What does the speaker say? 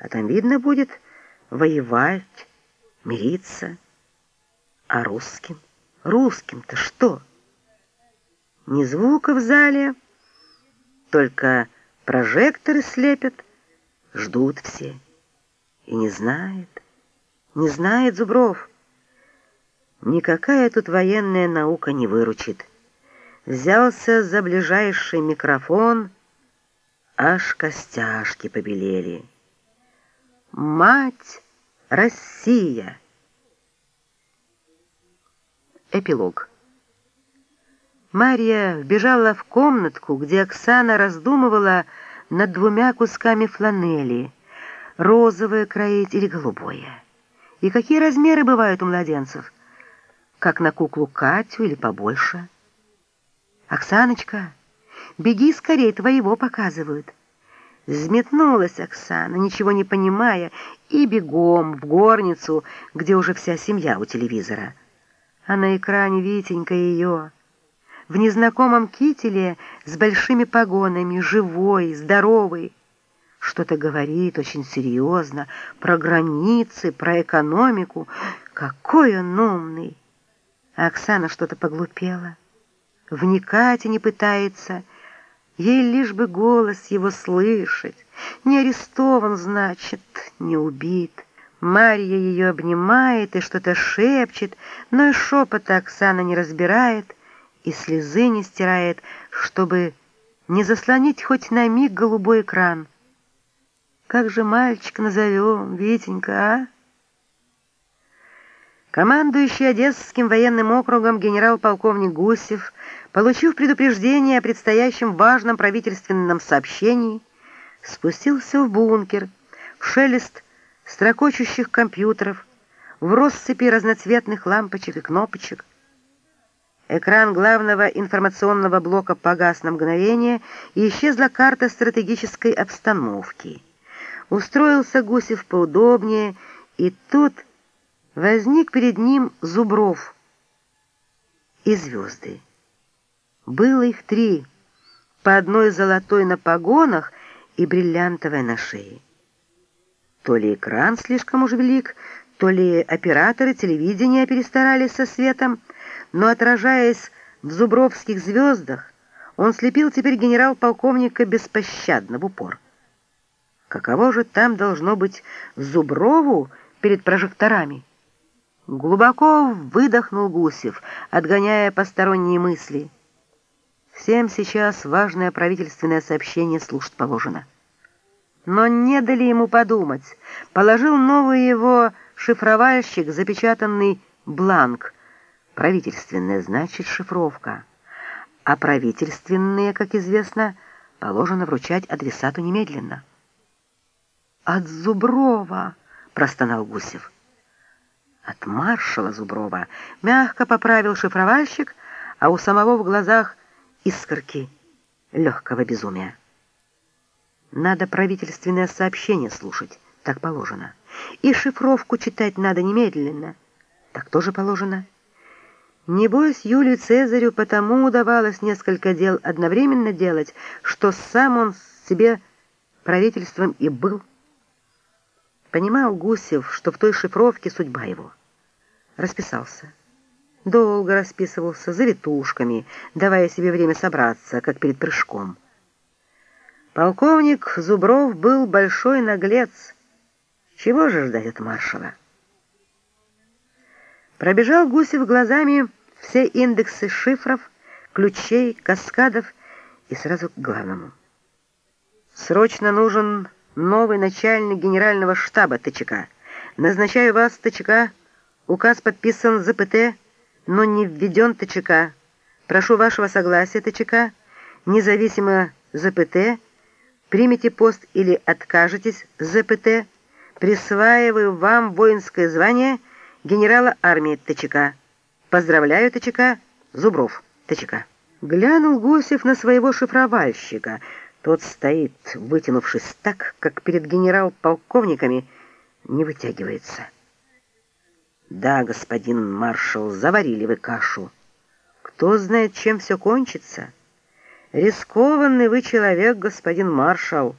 А там видно будет воевать, мириться. А русским? Русским-то что? Ни звука в зале, только прожекторы слепят, ждут все. И не знает, не знает Зубров. Никакая тут военная наука не выручит. Взялся за ближайший микрофон, аж костяшки побелели. Мать Россия! Эпилог. Марья вбежала в комнатку, где Оксана раздумывала над двумя кусками фланели, розовое кроить или голубое. И какие размеры бывают у младенцев? Как на куклу Катю или побольше? «Оксаночка, беги скорее, твоего показывают». Взметнулась Оксана, ничего не понимая, и бегом в горницу, где уже вся семья у телевизора. А на экране Витенька ее в незнакомом кителе с большими погонами, живой, здоровый. Что-то говорит очень серьезно про границы, про экономику. Какой он умный! А Оксана что-то поглупела. Вникать и не пытается. Ей лишь бы голос его слышать. Не арестован, значит, не убит. Марья ее обнимает и что-то шепчет, но и шепота Оксана не разбирает и слезы не стирает, чтобы не заслонить хоть на миг голубой экран. Как же мальчик назовем, Витенька, а? Командующий Одесским военным округом генерал-полковник Гусев, получив предупреждение о предстоящем важном правительственном сообщении, спустился в бункер, в шелест строкочущих компьютеров, в россыпи разноцветных лампочек и кнопочек, Экран главного информационного блока погас на мгновение, и исчезла карта стратегической обстановки. Устроился Гусев поудобнее, и тут возник перед ним Зубров и звезды. Было их три, по одной золотой на погонах и бриллиантовой на шее. То ли экран слишком уж велик, то ли операторы телевидения перестарались со светом, но, отражаясь в зубровских звездах, он слепил теперь генерал-полковника беспощадно в упор. Каково же там должно быть Зуброву перед прожекторами? Глубоко выдохнул Гусев, отгоняя посторонние мысли. Всем сейчас важное правительственное сообщение слушать положено. Но не дали ему подумать. Положил новый его шифровальщик, запечатанный бланк — Правительственное значит шифровка, а правительственные, как известно, положено вручать адресату немедленно. «От Зуброва!» — простонал Гусев. «От маршала Зуброва!» — мягко поправил шифровальщик, а у самого в глазах искорки легкого безумия. Надо правительственное сообщение слушать, так положено. И шифровку читать надо немедленно, так тоже положено. Небось, Юлию Цезарю потому удавалось несколько дел одновременно делать, что сам он себе правительством и был. Понимал Гусев, что в той шифровке судьба его. Расписался. Долго расписывался, завитушками, давая себе время собраться, как перед прыжком. Полковник Зубров был большой наглец. Чего же ждать от маршала? Пробежал Гусев глазами все индексы шифров, ключей, каскадов и сразу к главному. Срочно нужен новый начальник генерального штаба ТЧК. Назначаю вас ТЧК. Указ подписан ЗПТ, но не введен ТЧК. Прошу вашего согласия ТЧК. Независимо ЗПТ. Примите пост или откажетесь ЗПТ. Присваиваю вам воинское звание генерала армии ТЧК. «Поздравляю, ТЧК, Зубров, ТЧК». Глянул Гусев на своего шифровальщика. Тот стоит, вытянувшись так, как перед генерал-полковниками, не вытягивается. «Да, господин маршал, заварили вы кашу. Кто знает, чем все кончится? Рискованный вы человек, господин маршал».